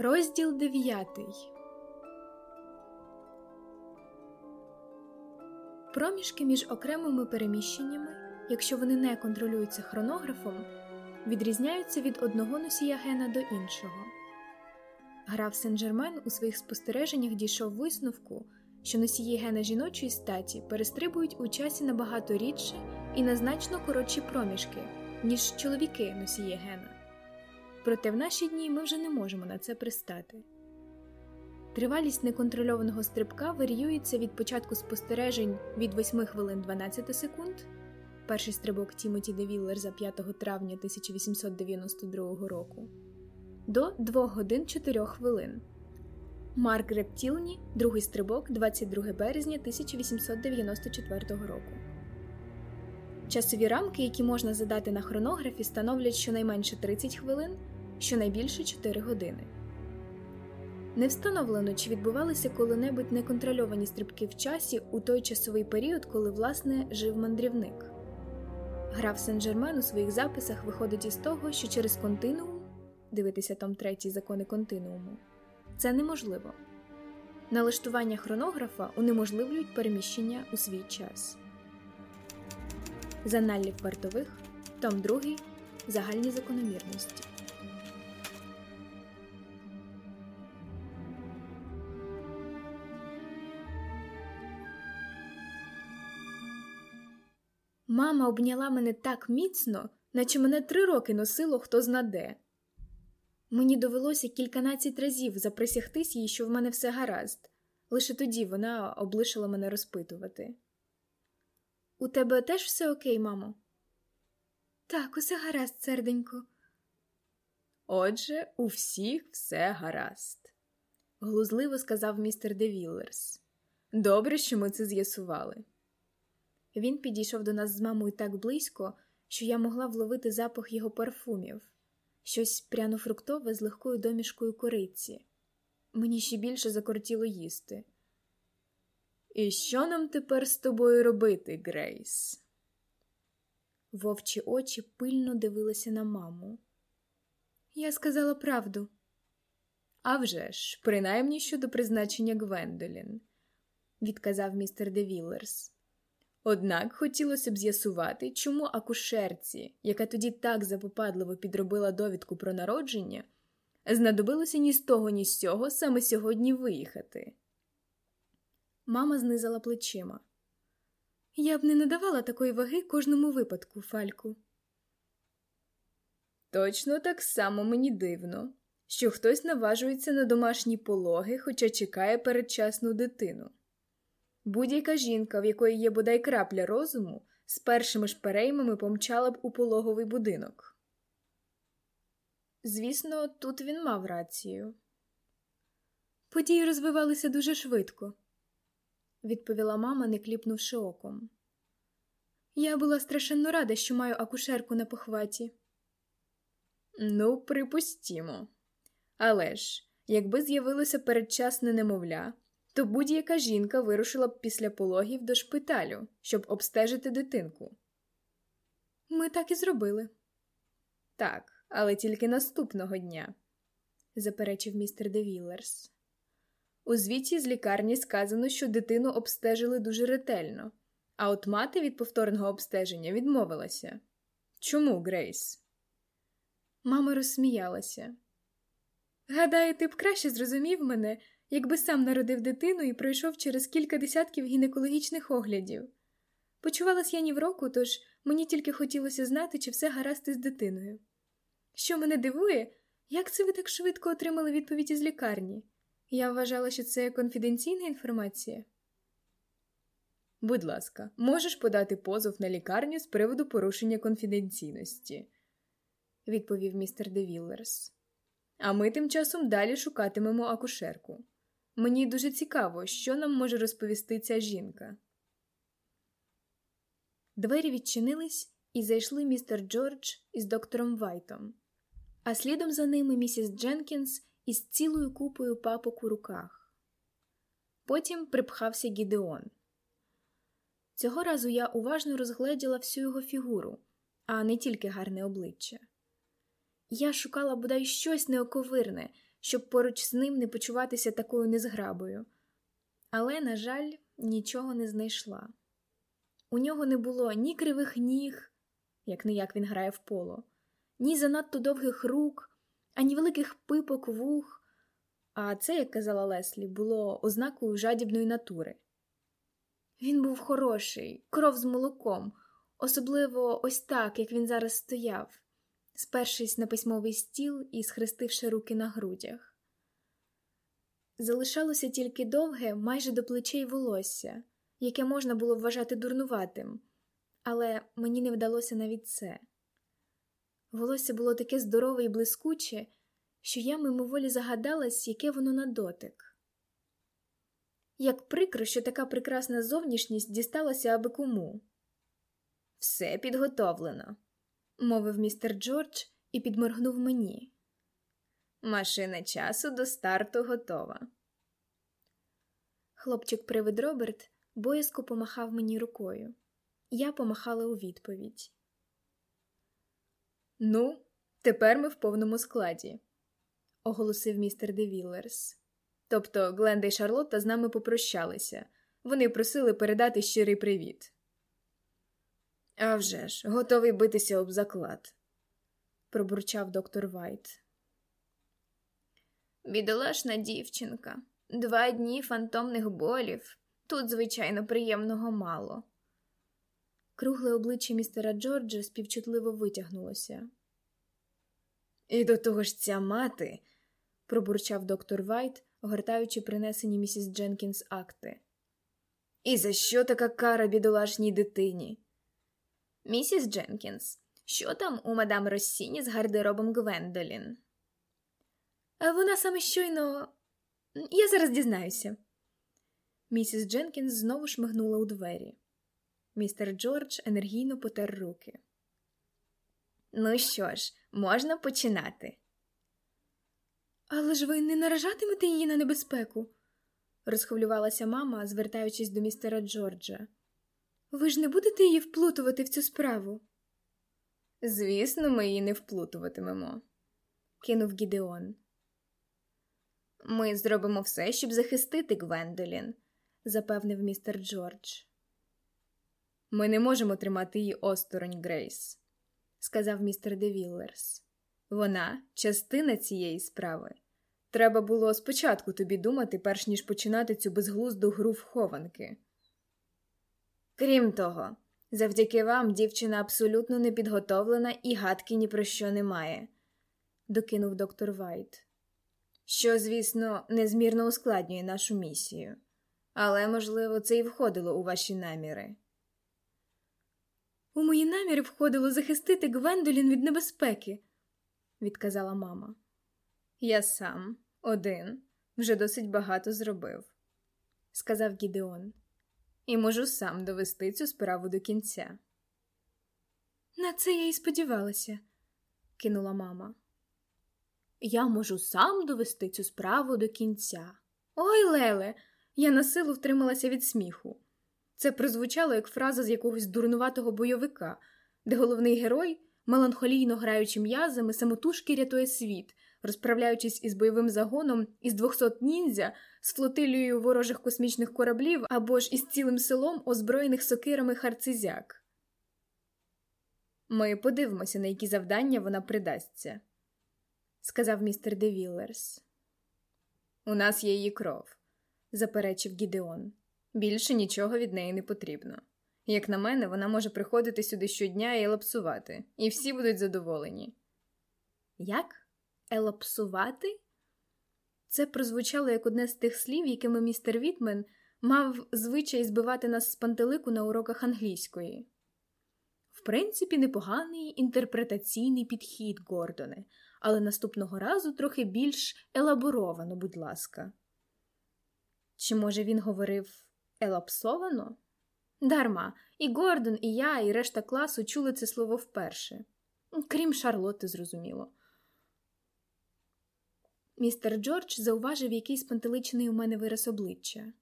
Розділ 9 Проміжки між окремими переміщеннями, якщо вони не контролюються хронографом, відрізняються від одного носія гена до іншого. Граф Сен-Жермен у своїх спостереженнях дійшов висновку, що носії гена жіночої статі перестрибують у часі набагато рідше і на значно коротші проміжки, ніж чоловіки носії гена. Проте в наші дні ми вже не можемо на це пристати. Тривалість неконтрольованого стрибка варіюється від початку спостережень від 8 хвилин 12 секунд. Перший стрибок Тімоті Девіллер за 5 травня 1892 року до 2 годин 4 хвилин. Марк Рептілні, другий стрибок 22 березня 1894 року. Часові рамки, які можна задати на хронографі, становлять щонайменше 30 хвилин, щонайбільше 4 години. Не встановлено, чи відбувалися коли-небудь неконтрольовані стрибки в часі у той часовий період, коли власне жив мандрівник. Граф Сен-Жермен у своїх записах виходить із того, що через континуум дивитися том 3 закони континууму це неможливо. Налаштування хронографа унеможливлюють переміщення у свій час. Заналів вартових, том 2 Загальні закономірності. Мама обняла мене так міцно, наче мене три роки носило хто знаде. Мені довелося кільканадцять разів заприсягтись їй, що в мене все гаразд. Лише тоді вона облишила мене розпитувати. У тебе теж все окей, мамо? Так, усе гаразд, серденько. Отже, у всіх все гаразд, глузливо сказав містер Девіллерс. Добре, що ми це з'ясували. Він підійшов до нас з мамою так близько, що я могла вловити запах його парфумів, щось пряно-фруктове з легкою домішкою кориці. Мені ще більше закортіло їсти. І що нам тепер з тобою робити, Грейс? Вовчі очі пильно дивилися на маму. Я сказала правду. «А вже ж, принаймні щодо призначення Гвендолін, відказав містер Девіллерс. Однак хотілося б з'ясувати, чому акушерці, яка тоді так запопадливо підробила довідку про народження, знадобилося ні з того, ні з цього саме сьогодні виїхати. Мама знизала плечима. Я б не надавала такої ваги кожному випадку, Фальку. Точно так само мені дивно, що хтось наважується на домашні пологи, хоча чекає передчасну дитину. Будь-яка жінка, в якої є бодай крапля розуму, з першими ж переймами помчала б у пологовий будинок. Звісно, тут він мав рацію. Події розвивалися дуже швидко, відповіла мама, не кліпнувши оком. Я була страшенно рада, що маю акушерку на похваті. Ну, припустімо. Але ж, якби з'явилося передчасне немовля, то будь-яка жінка вирушила б після пологів до шпиталю, щоб обстежити дитинку. Ми так і зробили. Так, але тільки наступного дня, заперечив містер Девіллерс. У звіті з лікарні сказано, що дитину обстежили дуже ретельно, а от мати від повторного обстеження відмовилася. Чому, Грейс? Мама розсміялася. Гадаю, ти б краще зрозумів мене, якби сам народив дитину і пройшов через кілька десятків гінекологічних оглядів. Почувалась я ні в року, тож мені тільки хотілося знати, чи все гаразд із дитиною. Що мене дивує, як це ви так швидко отримали відповідь із лікарні? Я вважала, що це конфіденційна інформація. Будь ласка, можеш подати позов на лікарню з приводу порушення конфіденційності, відповів містер Девіллерс. А ми тим часом далі шукатимемо акушерку. Мені дуже цікаво, що нам може розповісти ця жінка. Двері відчинились і зайшли містер Джордж із доктором Вайтом, а слідом за ними місіс Дженкінс із цілою купою папок у руках. Потім припхався Гідеон. Цього разу я уважно розгледіла всю його фігуру, а не тільки гарне обличчя. Я шукала бодай щось неоковирне, щоб поруч з ним не почуватися такою незграбою. Але, на жаль, нічого не знайшла. У нього не було ні кривих ніг, як не як він грає в поло, ні занадто довгих рук, ані великих пипок вух, а це, як казала Леслі, було ознакою жадібної натури. Він був хороший, кров з молоком, особливо ось так, як він зараз стояв, спершись на письмовий стіл і схрестивши руки на грудях. Залишалося тільки довге, майже до плечей волосся, яке можна було вважати дурнуватим, але мені не вдалося навіть це. Волосся було таке здорове і блискуче, що я мимоволі загадалась, яке воно на дотик. Як прикро, що така прекрасна зовнішність дісталася аби кому. Все підготовлено, мовив містер Джордж і підморгнув мені. Машина часу до старту готова. Хлопчик привид Роберт боязко помахав мені рукою. Я помахала у відповідь. Ну, тепер ми в повному складі, оголосив містер Девіллерс. Тобто Гленда і Шарлотта з нами попрощалися. Вони просили передати щирий привіт. «Авжеж, готовий битися об заклад, пробурчав доктор Вайт. Бідолашна дівчинка, два дні фантомних болів. Тут, звичайно, приємного мало. Кругле обличчя містера Джорджа співчутливо витягнулося. І до того ж ця мати, пробурчав доктор Вайт, гортаючи принесені місіс Дженкінс акти. І за що така кара бідолашній дитині? Місіс Дженкінс, що там у мадам Россіні з гардеробом Гвендолін? Вона саме щойно. Я зараз дізнаюся. Місіс Дженкінс знову шмигнула у двері. Містер Джордж енергійно потер руки. Ну що ж, можна починати. Але ж ви не наражатимете її на небезпеку, розхвилювалася мама, звертаючись до містера Джорджа. Ви ж не будете її вплутувати в цю справу? Звісно, ми її не вплутуватимемо, кинув Гідеон. Ми зробимо все, щоб захистити Гвендолін, запевнив містер Джордж. Ми не можемо тримати її осторонь, Грейс, сказав містер Девіллерс. Вона частина цієї справи. Треба було спочатку тобі думати, перш ніж починати цю безглузду гру в хованки. Крім того, завдяки вам дівчина абсолютно не підготовлена і гадки ні про що не має, докинув доктор Вайт. Що, звісно, незмірно ускладнює нашу місію, але, можливо, це і входило у ваші наміри. У мої наміри входило захистити Гвендолін від небезпеки, відказала мама. Я сам, один, вже досить багато зробив, сказав Гідеон, і можу сам довести цю справу до кінця. На це я і сподівалася, кинула мама. Я можу сам довести цю справу до кінця. Ой, Леле, я на силу втрималася від сміху. Це прозвучало як фраза з якогось дурнуватого бойовика, де головний герой, меланхолійно граючи м'язами, самотужки рятує світ, розправляючись із бойовим загоном із 200 ніндзя, з флотилією ворожих космічних кораблів або ж із цілим селом, озброєних сокирами харцизяк. Ми подивимося, на які завдання вона придасться, сказав містер Девіллерс. У нас є її кров, заперечив Гідеон. Більше нічого від неї не потрібно. Як на мене, вона може приходити сюди щодня і елапсувати, і всі будуть задоволені. Як? Елапсувати? Це прозвучало як одне з тих слів, якими містер Вітмен мав звичай збивати нас з пантелику на уроках англійської. В принципі, непоганий інтерпретаційний підхід, Гордоне, але наступного разу трохи більш елаборовано, будь ласка. Чи, може, він говорив елапсовано? Дарма, і Гордон, і я, і решта класу чули це слово вперше, крім Шарлотти, зрозуміло. Містер Джордж зауважив якийсь пантеличений у мене вираз обличчя.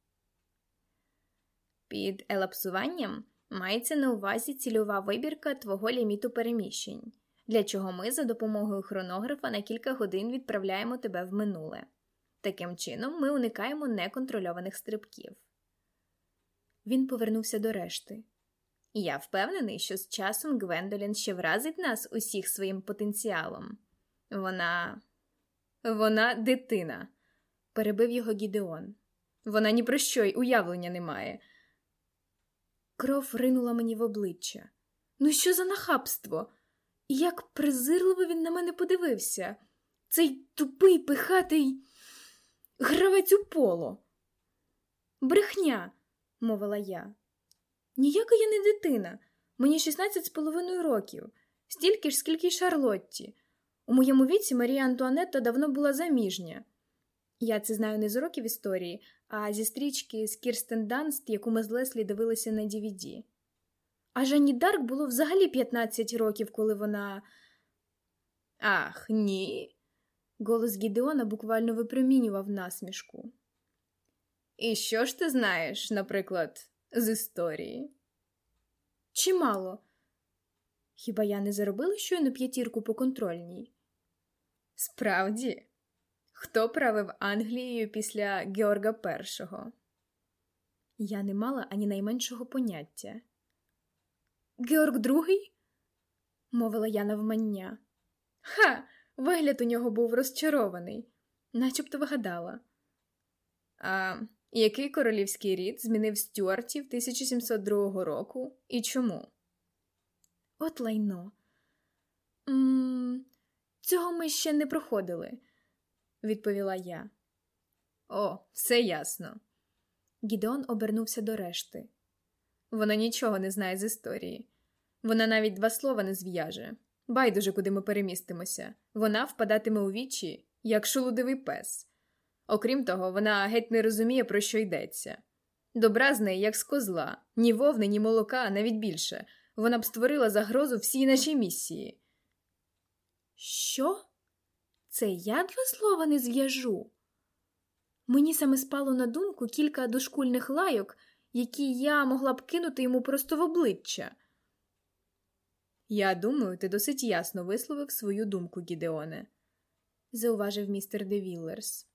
Під елапсуванням мається на увазі цільова вибірка твого ліміту переміщень. для чого ми за допомогою хронографа на кілька годин відправляємо тебе в минуле. Таким чином, ми уникаємо неконтрольованих стрибків. Він повернувся до решти. Я впевнений, що з часом Гвендолін ще вразить нас усіх своїм потенціалом. Вона. Вона дитина, перебив його Гідеон. Вона ні про що й уявлення не має. Кров ринула мені в обличчя. Ну, що за нахабство? Як презирливо він на мене подивився. Цей тупий, пихатий гравець у поло. Брехня, мовила я. Ніяка я не дитина. Мені 16 з половиною років, стільки ж, скільки й Шарлотті. У моєму віці Марія Антуанетта давно була заміжня. Я це знаю не з уроків історії, а зі стрічки з Кірстен Данст, яку ми з Леслі дивилися на DVD. А Жанні Дарк було взагалі 15 років, коли вона. Ах, ні. Голос Гідеона буквально випромінював насмішку. І що ж ти знаєш, наприклад, з історії? Чимало. Хіба я не заробила щойно п'ятірку по контрольній? Справді, хто правив Англією після Георга І? Я не мала ані найменшого поняття. Георг Другий? мовила я навмання. Ха, вигляд у нього був розчарований, начебто вигадала. А який королівський рід змінив Стюартів 1702 року і чому? От лайно. М -м, цього ми ще не проходили, відповіла я. О, все ясно. Гідеон обернувся до решти. Вона нічого не знає з історії. Вона навіть два слова не зв'яже. Байдуже, куди ми перемістимося. Вона впадатиме у вічі, як шолудивий пес. Окрім того, вона геть не розуміє, про що йдеться. Добра з неї, як з козла, ні вовни, ні молока, навіть більше. Вона б створила загрозу всій нашій місії. Що? Це я два слова не зв'яжу? Мені саме спало на думку кілька дошкульних лайок, які я могла б кинути йому просто в обличчя. Я думаю, ти досить ясно висловив свою думку, Гідеоне, зауважив містер Девіллерс.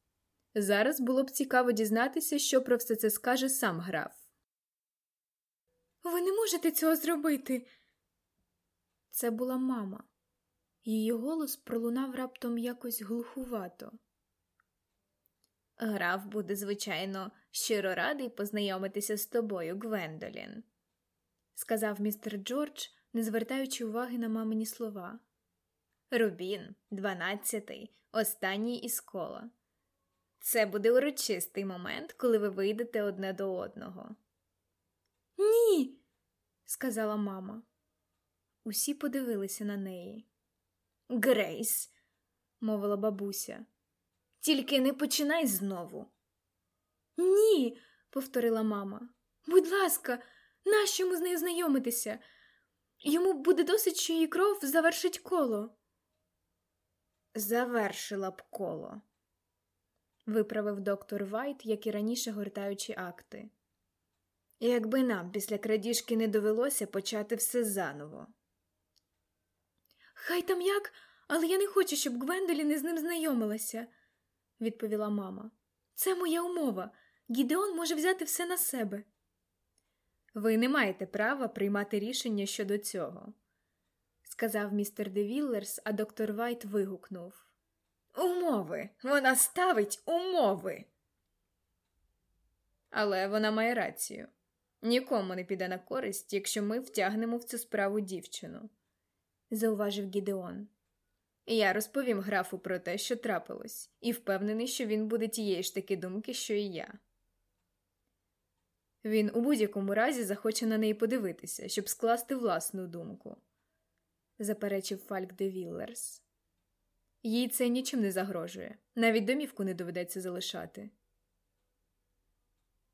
Зараз було б цікаво дізнатися, що про все це скаже сам граф. Ви не можете цього зробити. Це була мама. Її голос пролунав раптом якось глухувато. Граф буде, звичайно, щиро радий познайомитися з тобою, Гвендолін, сказав містер Джордж, не звертаючи уваги на мамині слова. Рубін, дванадцятий, останній із кола. Це буде урочистий момент, коли ви вийдете одне до одного. Ні, сказала мама. Усі подивилися на неї. Грейс, мовила бабуся, тільки не починай знову. Ні, повторила мама. Будь ласка, нащо йому з нею знайомитися? Йому буде досить, що її кров завершить коло. Завершила б коло, виправив доктор Вайт, як і раніше гортаючи акти. Якби нам після крадіжки не довелося почати все заново. Хай там як, але я не хочу, щоб Гвендолін із ним знайомилася, відповіла мама. Це моя умова. Гідеон може взяти все на себе. Ви не маєте права приймати рішення щодо цього, сказав містер Девіллерс, а доктор Вайт вигукнув. Умови. Вона ставить умови. Але вона має рацію. Нікому не піде на користь, якщо ми втягнемо в цю справу дівчину, зауважив Гідеон. Я розповім графу про те, що трапилось, і впевнений, що він буде тієї ж таки думки, що і я. Він у будь-якому разі захоче на неї подивитися, щоб скласти власну думку, заперечив Фальк де Віллерс. Їй це нічим не загрожує, навіть домівку не доведеться залишати.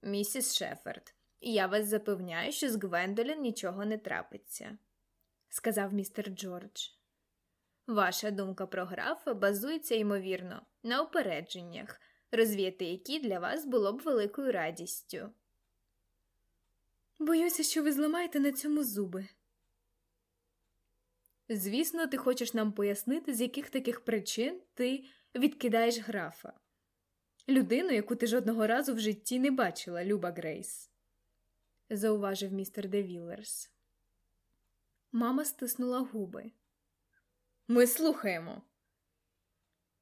Місіс Шеферд, я вас запевняю, що з Гвендолін нічого не трапиться, сказав містер Джордж. Ваша думка про графа базується, ймовірно, на упередженнях, розвіяти які для вас було б великою радістю. Боюся, що ви зламаєте на цьому зуби. Звісно, ти хочеш нам пояснити, з яких таких причин ти відкидаєш графа. Людину, яку ти жодного разу в житті не бачила, Люба Грейс, зауважив містер Девілерс. Мама стиснула губи. Ми слухаємо.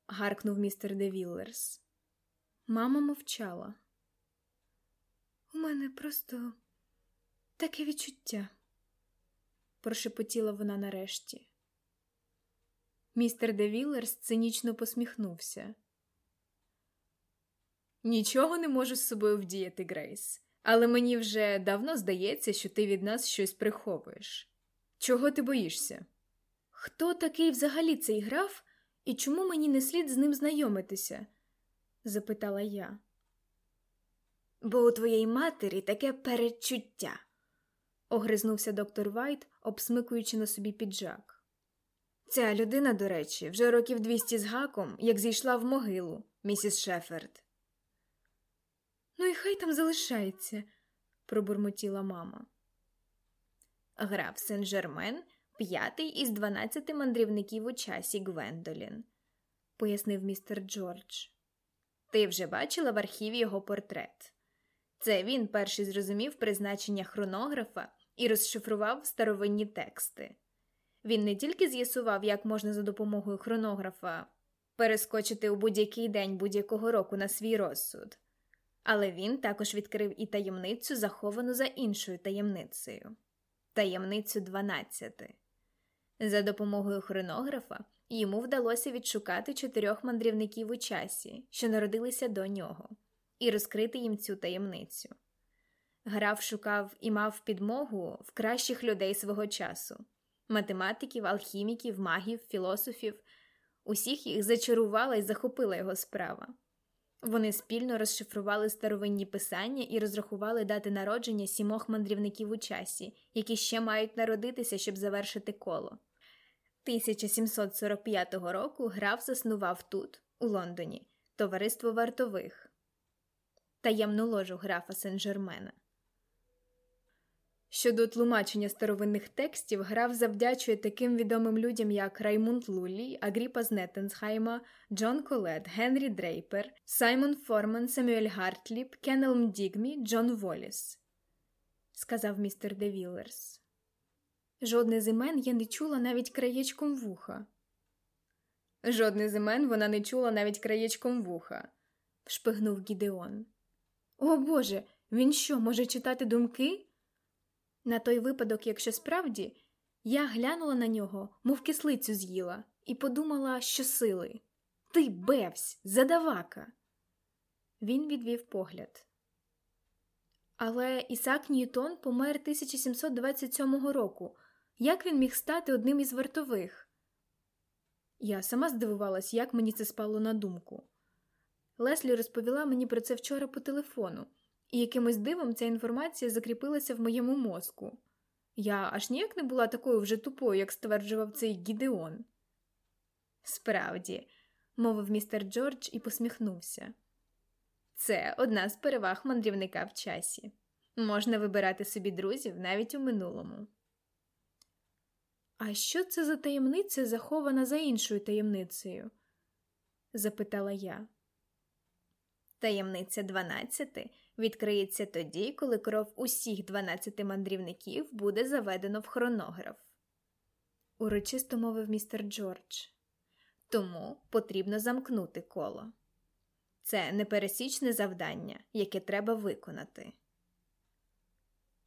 гаркнув містер Девілерс. Мама мовчала. У мене просто таке відчуття, прошепотіла вона нарешті. Містер Девілерс цинічно посміхнувся. Нічого не можу з собою вдіяти, Грейс, але мені вже давно здається, що ти від нас щось приховуєш. Чого ти боїшся? Хто такий взагалі цей граф і чому мені не слід з ним знайомитися? запитала я. Бо у твоєї матері таке передчуття, огризнувся доктор Вайт, обсмикуючи на собі піджак. Ця людина, до речі, вже років двісті з гаком, як зійшла в могилу, місіс Шеферд. Ну і хай там залишається, пробурмотіла мама. Граф Сен Жермен п'ятий із дванадцяти мандрівників у часі Гвендолін, пояснив містер Джордж. Ти вже бачила в архіві його портрет. Це він перший зрозумів призначення хронографа і розшифрував старовинні тексти. Він не тільки з'ясував, як можна за допомогою хронографа перескочити у будь-який день будь-якого року на свій розсуд, але він також відкрив і таємницю, заховану за іншою таємницею таємницю 12. За допомогою хронографа йому вдалося відшукати чотирьох мандрівників у часі, що народилися до нього, і розкрити їм цю таємницю. Граф шукав і мав підмогу в кращих людей свого часу математиків, алхіміків, магів, філософів. Усіх їх зачарувала і захопила його справа. Вони спільно розшифрували старовинні писання і розрахували дати народження сімох мандрівників у часі, які ще мають народитися, щоб завершити коло. 1745 року граф заснував тут, у Лондоні, товариство вартових, таємну ложу графа Сен-Жермена. Щодо тлумачення старовинних текстів, граф завдячує таким відомим людям, як Раймунд Луллі, Агріпа з Неттесхайма, Джон Колет, Генрі Дрейпер, Саймон Форман, Самюель Гартліб, Кенелм Дігбі, Джон Волліс, сказав містер Девілерс. Жодне з імен я не чула навіть краєчком вуха. Жодне з імен вона не чула навіть краєчком вуха, шпигнув Гідеон. О Боже, він що, може читати думки? На той випадок, якщо справді, я глянула на нього, мов кислицю з'їла, і подумала, що сили. Ти, бевсь, задавака. Він відвів погляд. Але Ісак Ньютон помер 1727 року. Як він міг стати одним із вартових? Я сама здивувалась, як мені це спало на думку. Леслі розповіла мені про це вчора по телефону і якимось дивом ця інформація закріпилася в моєму мозку. Я аж ніяк не була такою вже тупою, як стверджував цей Гідеон. Справді, мовив містер Джордж і посміхнувся. Це одна з переваг мандрівника в часі. Можна вибирати собі друзів навіть у минулому. А що це за таємниця захована за іншою таємницею? запитала я. Таємниця 12 відкриється тоді, коли кров усіх 12 мандрівників буде заведено в хронограф. Урочисто мовив містер Джордж. Тому потрібно замкнути коло. Це непересічне завдання, яке треба виконати.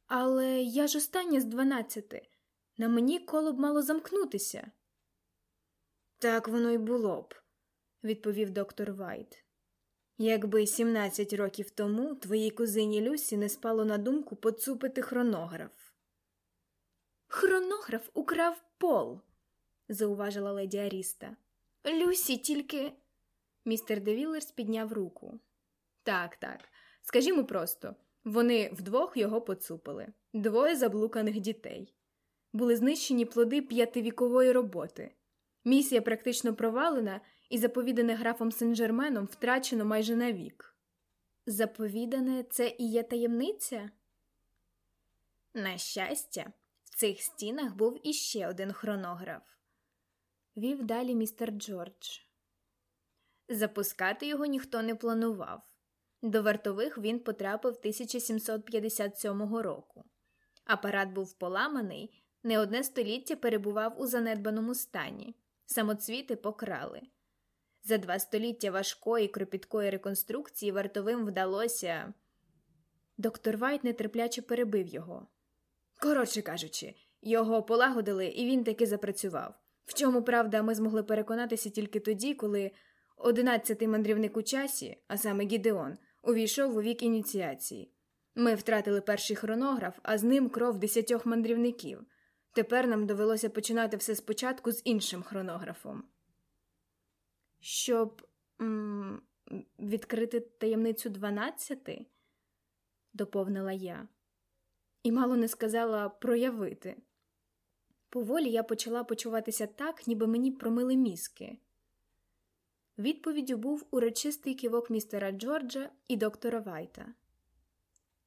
Але я ж остання з 12. На мені коло б мало замкнутися. Так воно й було б, відповів доктор Вайт. Якби 17 років тому твоїй кузині Люсі не спало на думку поцупити хронограф. Хронограф украв Пол, зауважила леді Аріста. Люсі тільки. Містер Девілерс підняв руку. Так, так. Скажімо просто, вони вдвох його поцупили, двоє заблуканих дітей. Були знищені плоди п'ятивікової роботи. Місія практично провалена, і заповідане графом Сен-Жерменом втрачено майже навік. Заповідане це і є таємниця? На щастя, в цих стінах був іще один хронограф, вів далі містер Джордж. Запускати його ніхто не планував. До вартових він потрапив 1757 року. Апарат був поламаний, не одне століття перебував у занедбаному стані, самоцвіти покрали. За два століття важкої кропіткої реконструкції вартовим вдалося. Доктор Вайт нетерпляче перебив його. Коротше кажучи, його полагодили, і він таки запрацював. В чому, правда, ми змогли переконатися тільки тоді, коли одинадцятий мандрівник у часі, а саме Гідеон, увійшов у вік ініціації. Ми втратили перший хронограф, а з ним кров десятьох мандрівників. Тепер нам довелося починати все спочатку з іншим хронографом. Щоб м відкрити таємницю дванадцяти, доповнила я, і мало не сказала проявити. Поволі я почала почуватися так, ніби мені промили мізки. Відповіддю був урочистий кивок містера Джорджа і доктора Вайта.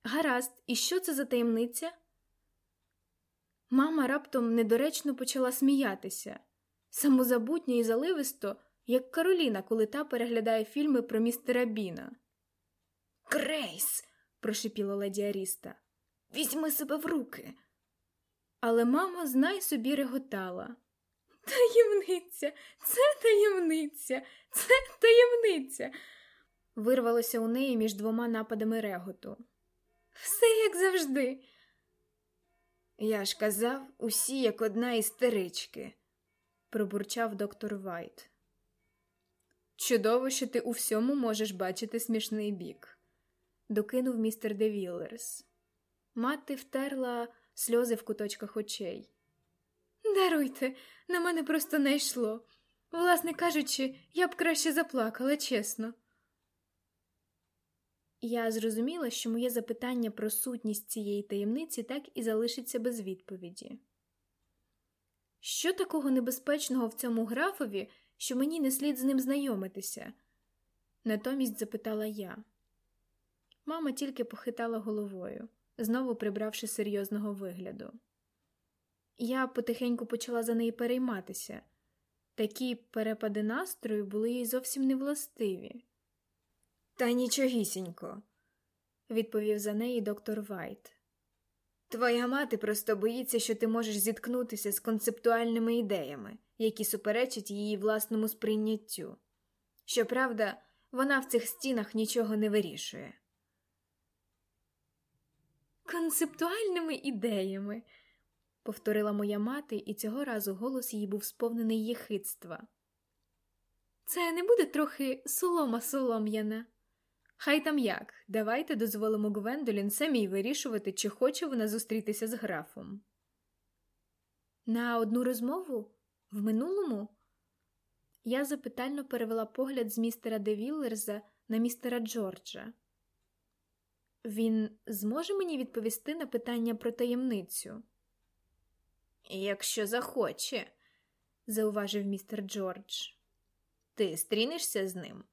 Гаразд, і що це за таємниця? Мама раптом недоречно почала сміятися, самозабутньо і заливисто, як Кароліна, коли та переглядає фільми про містера Біна. Крейс, прошипіла леді Аріста, візьми себе в руки. Але мама знай собі реготала. Таємниця, це таємниця, це таємниця. Вирвалося у неї між двома нападами реготу. Все як завжди. Я ж казав, усі як одна істерички, пробурчав доктор Вайт. Чудово, що ти у всьому можеш бачити смішний бік, докинув містер Девілерс. Мати втерла сльози в куточках очей. Даруйте, на мене просто найшло. Власне кажучи, я б краще заплакала, чесно. Я зрозуміла, що моє запитання про сутність цієї таємниці так і залишиться без відповіді. Що такого небезпечного в цьому графові, що мені не слід з ним знайомитися? Натомість запитала я. Мама тільки похитала головою, знову прибравши серйозного вигляду. Я потихеньку почала за неї перейматися. Такі перепади настрою були їй зовсім не властиві. Та нічогісінько, відповів за неї доктор Вайт. Твоя мати просто боїться, що ти можеш зіткнутися з концептуальними ідеями, які суперечать її власному сприйняттю. Щоправда, вона в цих стінах нічого не вирішує. Концептуальними ідеями, повторила моя мати, і цього разу голос її був сповнений єхидства. Це не буде трохи солома солом'яна. Хай там як, давайте дозволимо Гвендолін самій вирішувати, чи хоче вона зустрітися з графом. На одну розмову в минулому я запитально перевела погляд з містера Девіллерза на містера Джорджа. Він зможе мені відповісти на питання про таємницю? Якщо захоче, зауважив містер Джордж, ти стрінешся з ним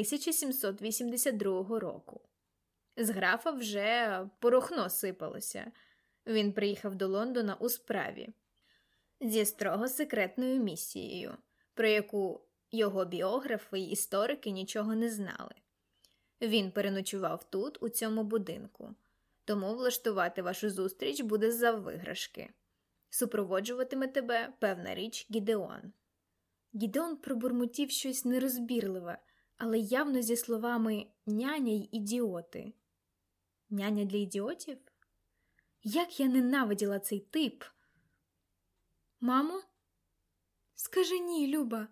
1782 року. З графа вже порохно сипалося. Він приїхав до Лондона у справі зі строго секретною місією, про яку його біографи й історики нічого не знали. Він переночував тут, у цьому будинку, тому влаштувати вашу зустріч буде за виграшки. Супроводжуватиме тебе певна річ Гідеон. Гідеон пробурмотів щось нерозбірливе, але явно зі словами няня й ідіоти. Няня для ідіотів? Як я ненавиділа цей тип. Мамо, скажи ні, Люба.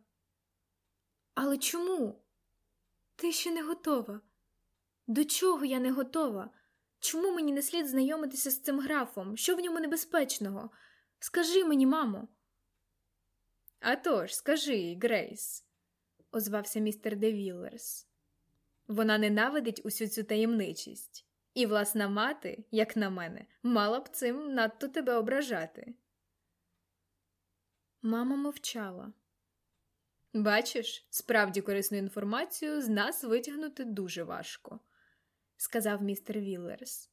Але чому? Ти ще не готова. До чого я не готова? Чому мені не слід знайомитися з цим графом? Що в ньому небезпечного? Скажи мені, мамо. «А тож, скажи, Грейс, озвався містер Девіллерс. Вона ненавидить усю цю таємничість, і власна мати, як на мене, мала б цим надто тебе ображати. Мама мовчала. Бачиш, справді корисну інформацію з нас витягнути дуже важко, сказав містер Віллерс.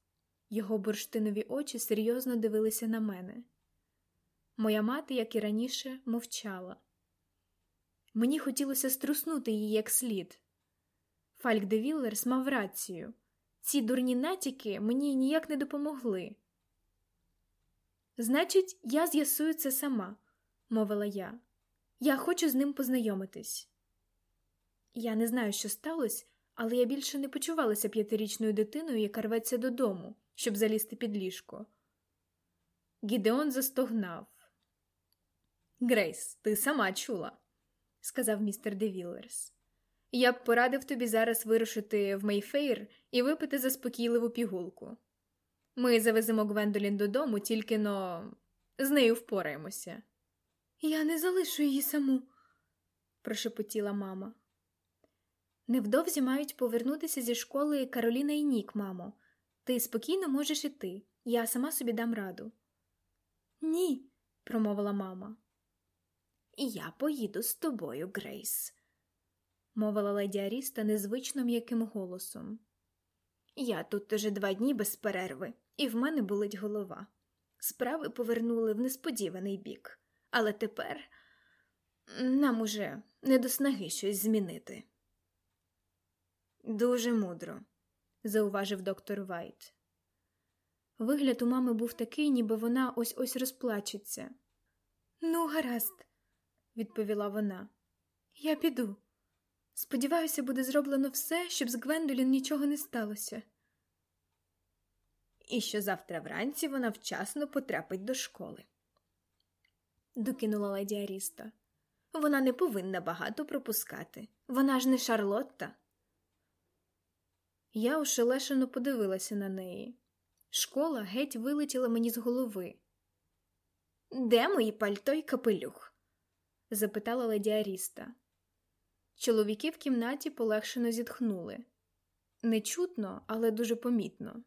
Його бурштинові очі серйозно дивилися на мене. Моя мати, як і раніше, мовчала. Мені хотілося струснути її як слід. Фальк де Віллерс мав рацію. Ці дурні натяки мені ніяк не допомогли. Значить, я з'ясую це сама, мовила я. Я хочу з ним познайомитись. Я не знаю, що сталося, але я більше не почувалася п'ятирічною дитиною, яка рветься додому, щоб залізти під ліжко. Гідеон застогнав. Грейс, ти сама чула, сказав містер Девіллерс. Я б порадив тобі зараз вирушити в Мейфейр і випити заспокійливу пігулку. Ми завеземо Гвендолін додому, тільки но з нею впораємося. Я не залишу її саму, прошепотіла мама. Невдовзі мають повернутися зі школи Кароліна і Нік, мамо. Ти спокійно можеш іти, я сама собі дам раду. Ні, промовила мама. І я поїду з тобою, Грейс, мовила леді Аріста незвично м'яким голосом. Я тут уже два дні без перерви, і в мене болить голова. Справи повернули в несподіваний бік, але тепер нам уже не до снаги щось змінити. Дуже мудро, зауважив доктор Вайт. Вигляд у мами був такий, ніби вона ось ось розплачеться. Ну, гаразд, відповіла вона. Я піду. Сподіваюся, буде зроблено все, щоб з Гвендолін нічого не сталося. І що завтра вранці вона вчасно потрапить до школи. Докинула леді Аріста. Вона не повинна багато пропускати. Вона ж не Шарлотта. Я ошелешено подивилася на неї. Школа геть вилетіла мені з голови. Де мої пальто й капелюх? Запитала леді Аріста. Чоловіки в кімнаті полегшено зітхнули. Нечутно, але дуже помітно.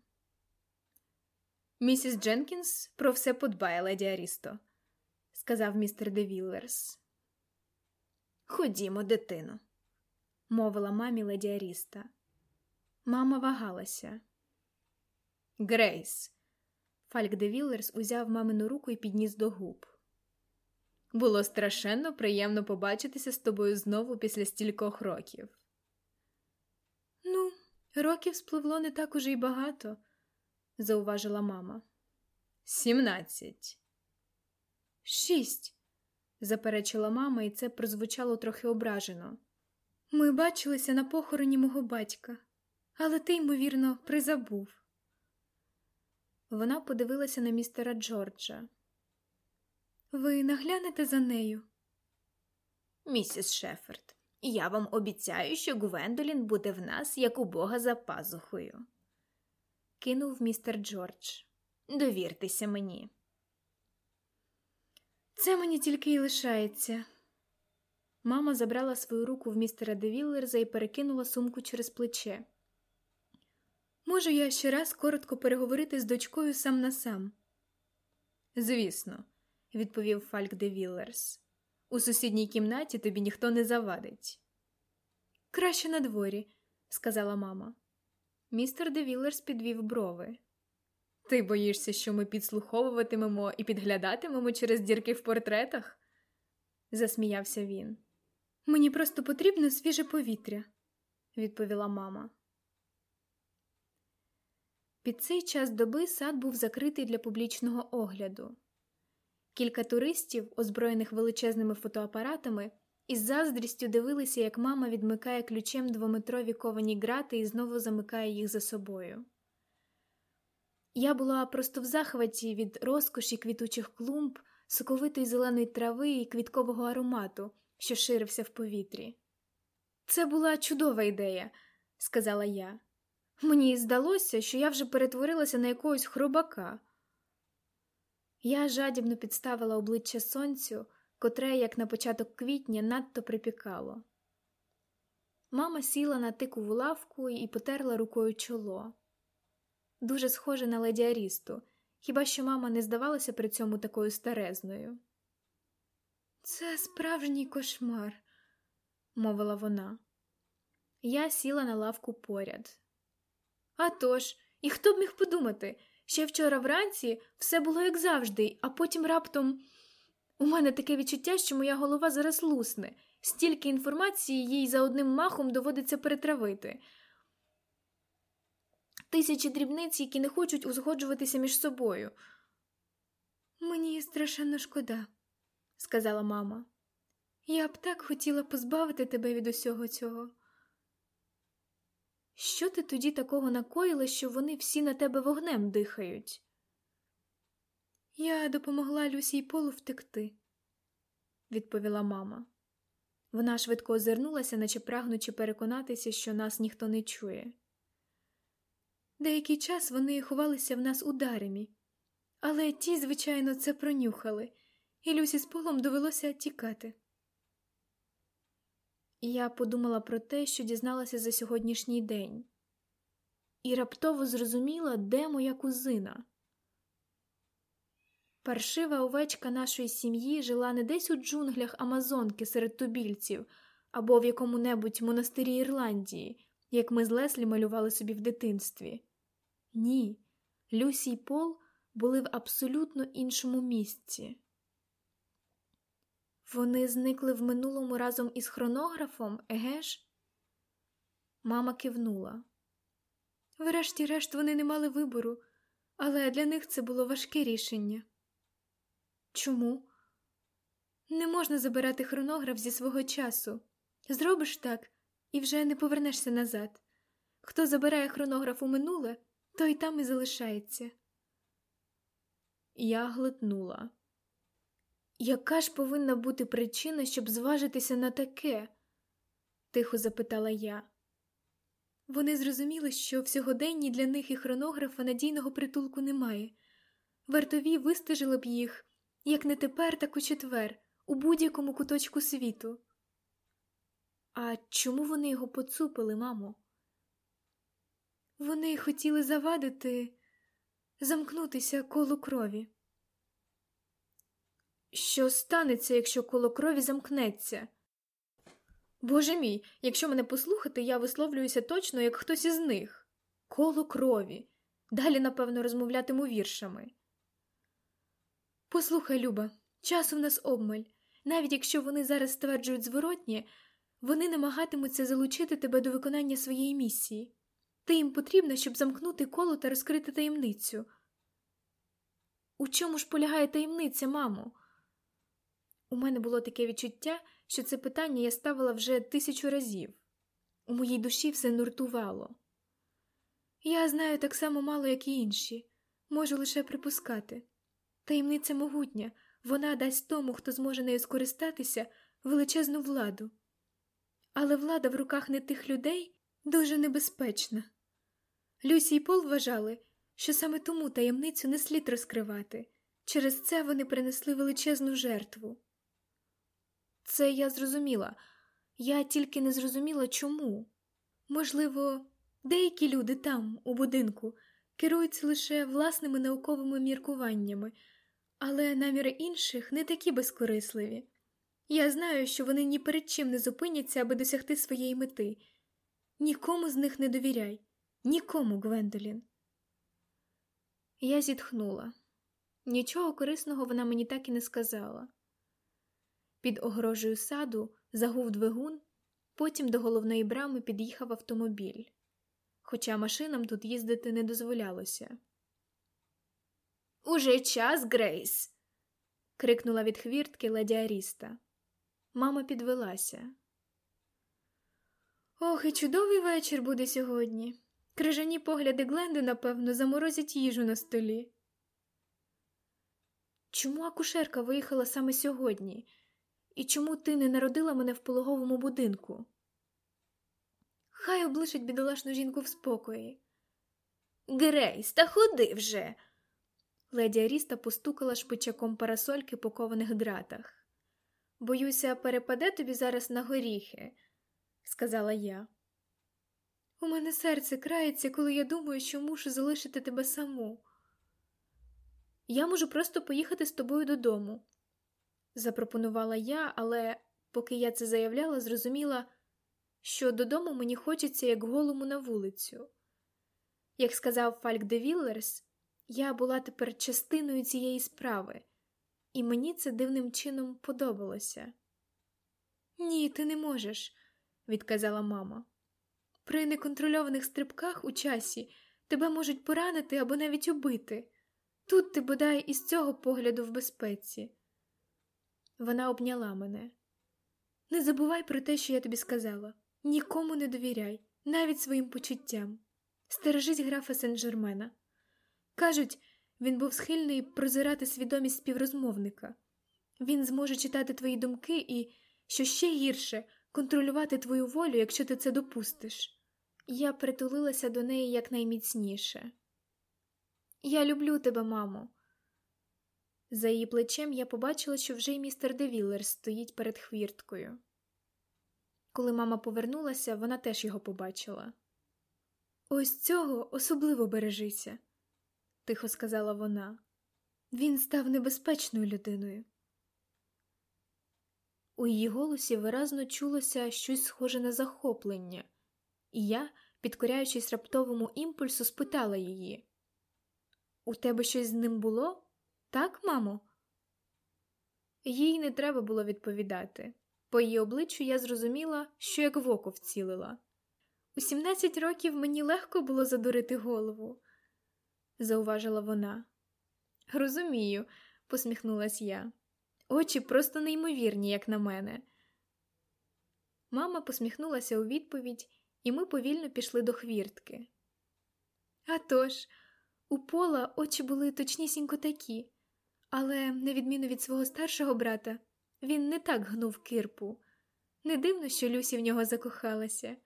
Місіс Дженкінс про все подбає, леді Арісто, сказав містер Девіллерс. Ходімо, дитино, мовила мамі леді Аріста. Мама вагалася. Грейс. Фальк де Віллерс узяв мамину руку і підніс до губ. Було страшенно приємно побачитися з тобою знову після стількох років. Ну, років спливло не так уже й багато, зауважила мама. Сімнадцять. Шість, заперечила мама, і це прозвучало трохи ображено. Ми бачилися на похороні мого батька але ти, ймовірно, призабув. Вона подивилася на містера Джорджа. Ви наглянете за нею? Місіс Шеферд, я вам обіцяю, що Гвендолін буде в нас, як у бога за пазухою. Кинув містер Джордж. Довіртеся мені. Це мені тільки й лишається. Мама забрала свою руку в містера Девіллерза і перекинула сумку через плече. Можу я ще раз коротко переговорити з дочкою сам на сам? Звісно, відповів Фальк де Віллерс. У сусідній кімнаті тобі ніхто не завадить. Краще на дворі», – сказала мама. Містер де Віллерс підвів брови. Ти боїшся, що ми підслуховуватимемо і підглядатимемо через дірки в портретах? засміявся він. Мені просто потрібно свіже повітря, відповіла мама. Під цей час доби сад був закритий для публічного огляду. Кілька туристів, озброєних величезними фотоапаратами, із заздрістю дивилися, як мама відмикає ключем двометрові ковані грати і знову замикає їх за собою. Я була просто в захваті від розкоші квітучих клумб, соковитої зеленої трави і квіткового аромату, що ширився в повітрі. Це була чудова ідея, сказала я. Мені здалося, що я вже перетворилася на якогось хробака. Я жадібно підставила обличчя сонцю, котре, як на початок квітня, надто припікало. Мама сіла на тикову лавку і потерла рукою чоло. Дуже схоже на леді Арісту, хіба що мама не здавалася при цьому такою старезною. Це справжній кошмар, мовила вона. Я сіла на лавку поряд. А тож, і хто б міг подумати, ще вчора вранці все було як завжди, а потім раптом У мене таке відчуття, що моя голова зараз лусне, стільки інформації їй за одним махом доводиться перетравити. Тисячі дрібниць, які не хочуть узгоджуватися між собою. Мені страшенно шкода, сказала мама. Я б так хотіла позбавити тебе від усього цього. Що ти тоді такого накоїла, що вони всі на тебе вогнем дихають? Я допомогла Люсі й Полу втекти, відповіла мама. Вона швидко озирнулася, наче прагнучи переконатися, що нас ніхто не чує. Деякий час вони ховалися в нас у даремі, але ті, звичайно, це пронюхали, і Люсі з полом довелося тікати. Я подумала про те, що дізналася за сьогоднішній день, і раптово зрозуміла, де моя кузина. Паршива овечка нашої сім'ї жила не десь у джунглях Амазонки серед тубільців або в якому небудь монастирі Ірландії, як ми з Леслі малювали собі в дитинстві. Ні, Люсі й Пол були в абсолютно іншому місці. Вони зникли в минулому разом із хронографом, еге ж? Мама кивнула. Врешті-решт, вони не мали вибору, але для них це було важке рішення. Чому? Не можна забирати хронограф зі свого часу. Зробиш так і вже не повернешся назад. Хто забирає хронограф у минуле, той там і залишається. Я глитнула. Яка ж повинна бути причина, щоб зважитися на таке? тихо запитала я. Вони зрозуміли, що в сьогоденні для них і хронографа надійного притулку немає. Вартові вистежили б їх, як не тепер, так у четвер, у будь-якому куточку світу. А чому вони його поцупили, мамо? Вони хотіли завадити, замкнутися коло крові. Що станеться, якщо коло крові замкнеться? Боже мій, якщо мене послухати, я висловлююся точно, як хтось із них. Коло крові. Далі, напевно, розмовлятиму віршами. Послухай, Люба, часу в нас обмаль. Навіть якщо вони зараз стверджують зворотнє, вони намагатимуться залучити тебе до виконання своєї місії. Ти їм потрібна, щоб замкнути коло та розкрити таємницю. У чому ж полягає таємниця, мамо? У мене було таке відчуття, що це питання я ставила вже тисячу разів. У моїй душі все нуртувало. Я знаю так само мало, як і інші, можу лише припускати. Таємниця могутня, вона дасть тому, хто зможе нею скористатися, величезну владу. Але влада в руках не тих людей дуже небезпечна. Люсі й Пол вважали, що саме тому таємницю не слід розкривати, через це вони принесли величезну жертву. Це я зрозуміла, я тільки не зрозуміла чому. Можливо, деякі люди там, у будинку, керуються лише власними науковими міркуваннями, але наміри інших не такі безкорисливі. Я знаю, що вони ні перед чим не зупиняться, аби досягти своєї мети. Нікому з них не довіряй, нікому, Гвендолін. Я зітхнула. Нічого корисного вона мені так і не сказала. Під огорожею саду загув двигун, потім до головної брами під'їхав автомобіль, хоча машинам тут їздити не дозволялося. Уже час, Грейс. крикнула від хвіртки леді Аріста. Мама підвелася. Ох, і чудовий вечір буде сьогодні. Крижані погляди Гленди, напевно, заморозять їжу на столі. Чому акушерка виїхала саме сьогодні? І чому ти не народила мене в пологовому будинку? Хай облишить бідолашну жінку в спокої. Грейс, та ходи вже. Леді Аріста постукала шпичаком парасольки по кованих ґратах. Боюся, перепаде тобі зараз на горіхи, сказала я. У мене серце крається, коли я думаю, що мушу залишити тебе саму. Я можу просто поїхати з тобою додому, запропонувала я, але поки я це заявляла, зрозуміла, що додому мені хочеться як голому на вулицю. Як сказав Фальк де Віллерс, я була тепер частиною цієї справи, і мені це дивним чином подобалося. Ні, ти не можеш, відказала мама. При неконтрольованих стрибках у часі тебе можуть поранити або навіть убити. Тут ти бодай із цього погляду в безпеці. Вона обняла мене. Не забувай про те, що я тобі сказала. Нікому не довіряй, навіть своїм почуттям. Стережись графа Сен-Жермена. Кажуть, він був схильний прозирати свідомість співрозмовника. Він зможе читати твої думки і, що ще гірше, контролювати твою волю, якщо ти це допустиш. Я притулилася до неї якнайміцніше. Я люблю тебе, мамо. За її плечем я побачила, що вже й містер Девіллер стоїть перед хвірткою. Коли мама повернулася, вона теж його побачила. Ось цього особливо бережися, тихо сказала вона. Він став небезпечною людиною. У її голосі виразно чулося щось схоже на захоплення, і я, підкоряючись раптовому імпульсу, спитала її: У тебе щось з ним було? Так, мамо? Їй не треба було відповідати. По її обличчю я зрозуміла, що як в око вцілила. У 17 років мені легко було задурити голову, зауважила вона. Розумію, посміхнулась я. Очі просто неймовірні, як на мене. Мама посміхнулася у відповідь, і ми повільно пішли до хвіртки. «А тож, у пола очі були точнісінько такі, але, на відміну від свого старшого брата, він не так гнув кирпу. Не дивно, що Люсі в нього закохалася.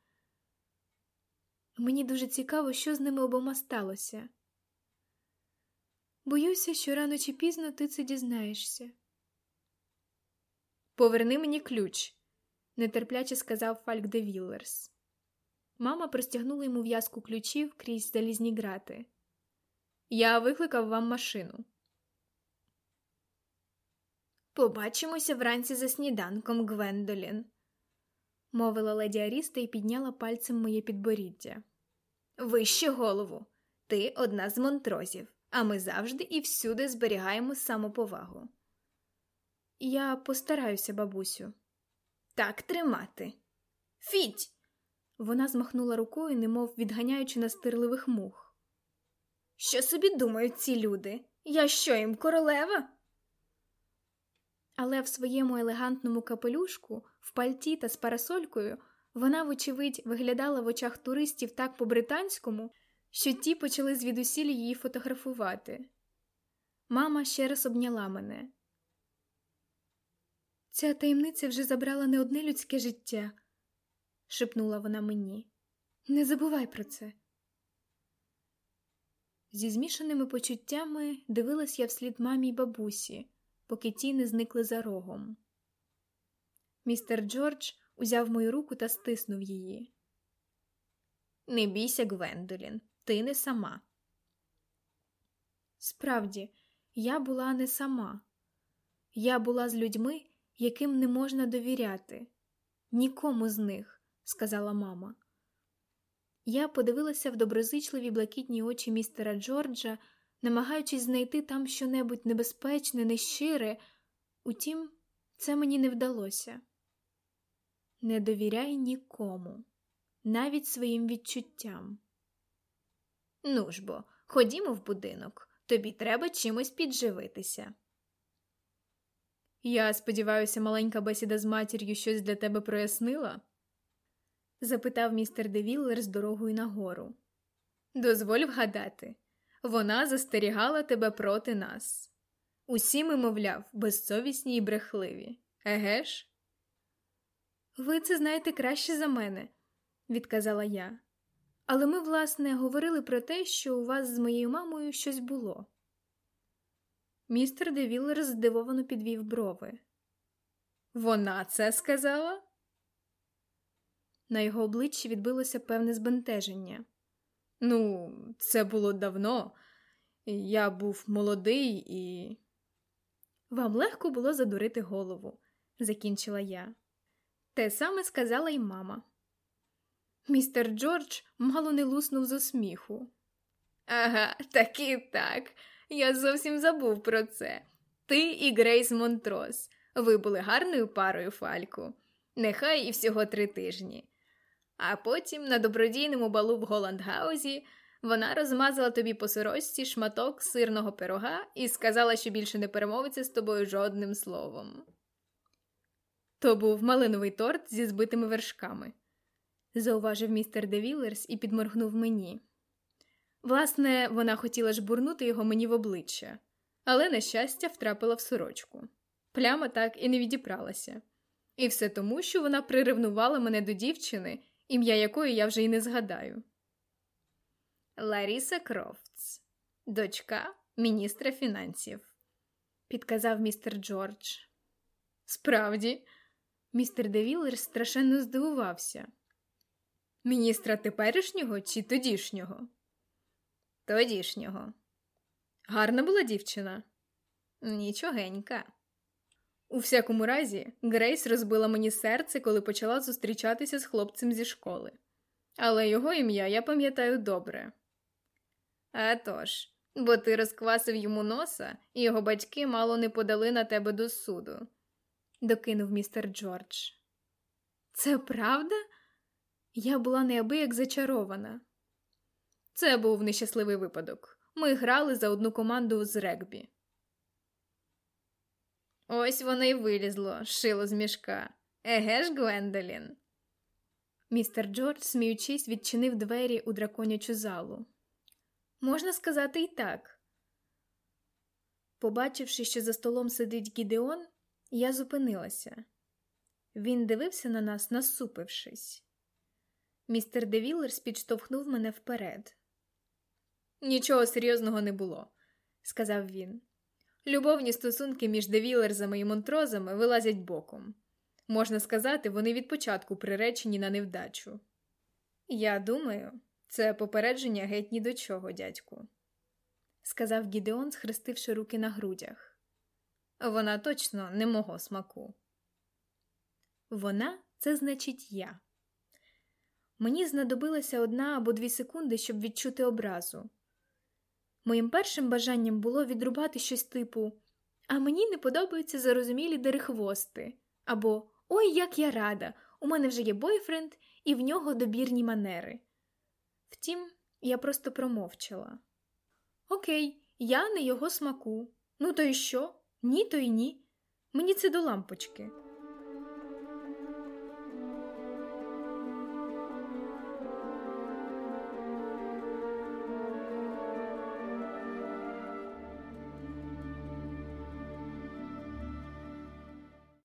Мені дуже цікаво, що з ними обома сталося. Боюся, що рано чи пізно ти це дізнаєшся. Поверни мені ключ, нетерпляче сказав Фальк де Віллерс. Мама простягнула йому в'язку ключів крізь залізні грати. Я викликав вам машину. Побачимося вранці за сніданком, Гвендолін, мовила леді Аріста і підняла пальцем моє підборіддя. Вище голову. Ти одна з монтрозів, а ми завжди і всюди зберігаємо самоповагу. Я постараюся, бабусю. Так тримати. Фіть. Вона змахнула рукою, немов відганяючи настирливих мух. Що собі думають ці люди? Я що їм королева? Але в своєму елегантному капелюшку, в пальті та з парасолькою, вона, вочевидь, виглядала в очах туристів так по-британському, що ті почали звідусіль її фотографувати. Мама ще раз обняла мене. Ця таємниця вже забрала не одне людське життя, шепнула вона мені. Не забувай про це. Зі змішаними почуттями дивилась я вслід мамі й бабусі, поки ті не зникли за рогом. Містер Джордж узяв мою руку та стиснув її. Не бійся, Гвендолін, ти не сама. Справді, я була не сама. Я була з людьми, яким не можна довіряти. Нікому з них, сказала мама. Я подивилася в доброзичливі блакитні очі містера Джорджа, намагаючись знайти там щонебудь небезпечне, нещире. Утім, це мені не вдалося. Не довіряй нікому, навіть своїм відчуттям. Ну ж бо, ходімо в будинок, тобі треба чимось підживитися. Я сподіваюся, маленька бесіда з матір'ю щось для тебе прояснила? запитав містер Девіллер з дорогою нагору. Дозволь вгадати, вона застерігала тебе проти нас. Усі ми, мовляв, безсовісні і брехливі, еге ж? Ви це знаєте краще за мене, відказала я. Але ми, власне, говорили про те, що у вас з моєю мамою щось було. Містер Девіллер здивовано підвів брови. Вона це сказала? На його обличчі відбилося певне збентеження. Ну, це було давно. Я був молодий і. Вам легко було задурити голову, закінчила я. Те саме сказала й мама. Містер Джордж мало не луснув зо сміху. Ага, так і так. Я зовсім забув про це. Ти і Грейс Монтрос. Ви були гарною парою, Фальку. Нехай і всього три тижні. А потім на добродійному балу в Голландгаузі вона розмазала тобі по сорочці шматок сирного пирога і сказала, що більше не перемовиться з тобою жодним словом. То був малиновий торт зі збитими вершками, зауважив містер Девілерс і підморгнув мені. Власне, вона хотіла жбурнути його мені в обличчя, але, на щастя, втрапила в сорочку. Пляма так і не відіпралася. І все тому, що вона приревнувала мене до дівчини, ім'я якої я вже й не згадаю. Ларіса Крофтс, дочка міністра фінансів, підказав містер Джордж. Справді, містер Девілер страшенно здивувався. Міністра теперішнього чи тодішнього? Тодішнього. Гарна була дівчина? Нічогенька. У всякому разі, Грейс розбила мені серце, коли почала зустрічатися з хлопцем зі школи. Але його ім'я я пам'ятаю добре. «А тож, бо ти розквасив йому носа, і його батьки мало не подали на тебе до суду, докинув містер Джордж. Це правда? Я була неабияк зачарована. Це був нещасливий випадок. Ми грали за одну команду з регбі. Ось воно й вилізло, шило з мішка. Еге ж, Гвендолін. Містер Джордж, сміючись, відчинив двері у драконячу залу. Можна сказати і так. Побачивши, що за столом сидить Гідеон, я зупинилася. Він дивився на нас, насупившись. Містер Девілерс підштовхнув мене вперед. Нічого серйозного не було, сказав він. Любовні стосунки між девілерзами і монтрозами вилазять боком. Можна сказати, вони від початку приречені на невдачу. Я думаю, це попередження геть ні до чого, дядьку, сказав Гідеон, схрестивши руки на грудях. Вона точно не мого смаку. Вона це значить я. Мені знадобилася одна або дві секунди, щоб відчути образу. Моїм першим бажанням було відрубати щось типу А мені не подобаються зарозумілі дерехвости або Ой, як я рада! У мене вже є бойфренд, і в нього добірні манери. Втім, я просто промовчала. Окей, я не його смаку. Ну то й що? Ні, то й ні. Мені це до лампочки.